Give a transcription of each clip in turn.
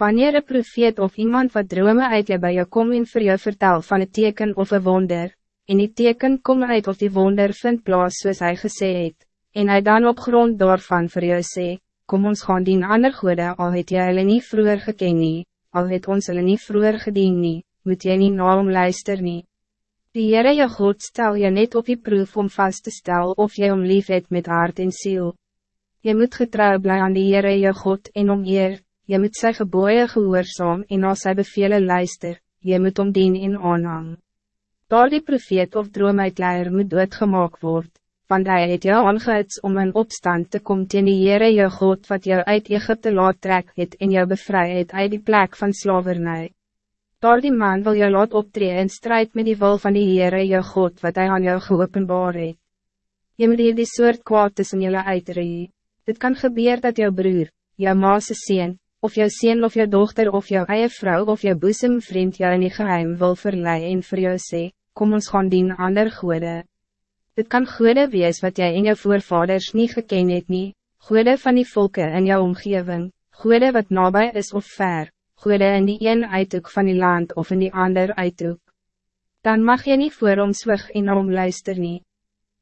Wanneer een profeet of iemand wat drome uit je bij je kom en vir jou vertel van het teken of een wonder, en die teken kom uit of die wonder vindt plaas soos hy gesê het, en hij dan op grond daarvan vir jou sê, kom ons gaan dien ander goede al het jy hulle nie vroeger geken nie, al het ons hulle nie vroeger gedien nie, moet jy nie na hom luister nie. Die Heere je God stel je net op die proef om vast te stellen of jy om lief het met hart en ziel. Je moet getrouw blij aan die Heere je God en om eer, je moet sy geboeie gehoorzaam en als sy bevele luister, je moet om dien in aanhang. Daar die profeet of droomuitleier moet doodgemaak word, want hij het jou aangehuts om in opstand te komen teen die Heere jou God wat jou uit Egypte laat trek het en jou bevrijd uit die plek van slavernij. Daar die man wil jou laat optree in strijd met die wil van die Heere jou God wat hij aan jou geopenbaar het. Je moet hier die soort kwaad tussen jullie uitree. Dit kan gebeuren dat jouw broer, jouw maase sien, of jou sien of jou dochter of jou eie vrou of jou boesemvriend jou in die geheim wil verleiden en vir jou sê, kom ons gaan dien ander goede. Dit kan goede wees wat jy in jou voorvaders niet geken het nie, goede van die volken in jou omgeving, goede wat nabij is of ver, goede in die een uithoek van die land of in die ander uithoek. Dan mag je niet voor om zwig en om luister nie.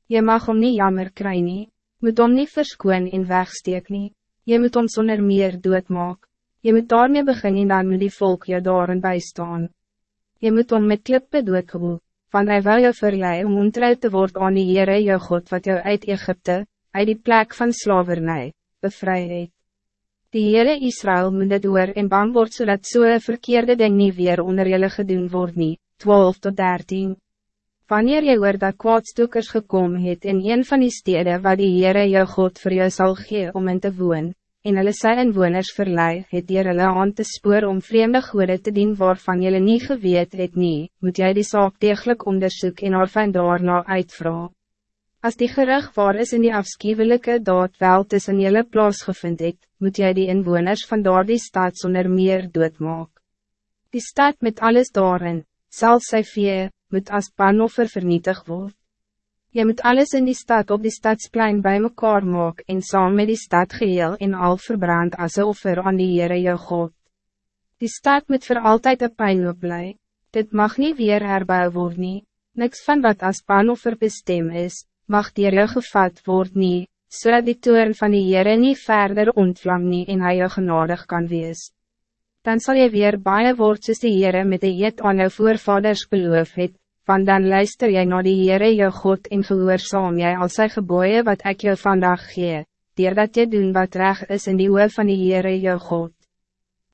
Je mag om niet jammer kry nie, moet om niet verskoon en wegsteek nie, je moet om zonder meer doodmaak. Je moet daarmee beginnen en dan moet die volk je daarin bijstaan. Je moet om met klippe doodgewoe, van hij wil je verleiden om ontrouw te worden aan die Heere jou God wat jou uit Egypte, uit die plek van slavernij, bevrijd. Die Heere Israël moet het door en bang word zodat zo'n so verkeerde ding niet weer onder jullie gedoen wordt nie, 12 tot 13. Wanneer je hoort dat kwaadstoekers gekomen het in een van die steden waar die Heere jou God voor jou zal geven om in te woon, en hulle sy inwoners verlei, het dier hulle aan te spoor om vreemde goede te dien waarvan julle nie geweet het nie, moet jy die zaak degelijk onderzoek en haar van daarna uitvra. As die gerig waar is in die afskiewelike daad wel tussen julle plaasgevind het, moet jy die inwoners van daar die stad sonder meer doodmaak. Die stad met alles daarin, zelfs sy vee, moet as panoffer vernietig word. Je moet alles in die stad op die stadsplein bij mekaar maak en saam met die stad geheel en al verbrand as een offer aan die Heere jou God. Die stad moet voor altijd een pijn blij. Dit mag niet weer herbouw worden. nie. Niks van wat as panoffer bestem is, mag dier jou gevat word nie, so die toren van die Heere nie verder ontvlam nie en hy jou genadig kan wees. Dan zal je weer baie word soos die Heere met die eet aan jou voorvaders beloof het, want dan luister jij naar die Heere jou God en gehoorzaam jij als sy geboeien wat ik jou vandaag gee, dier dat je doen wat recht is in die oor van die Heere jou God.